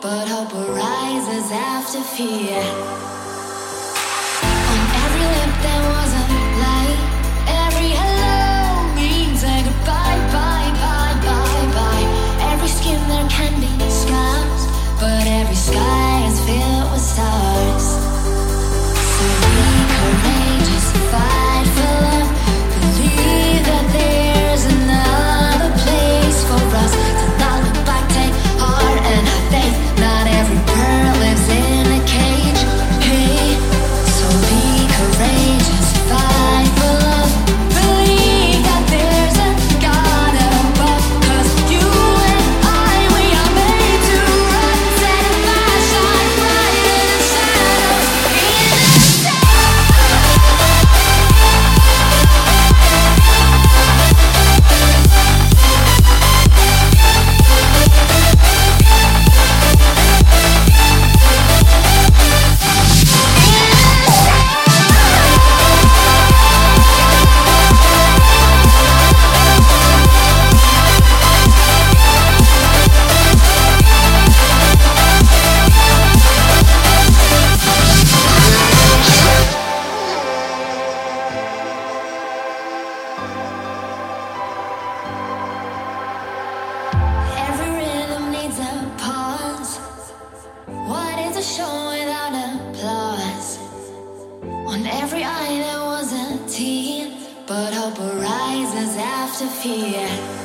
but hope arises after fear. Arises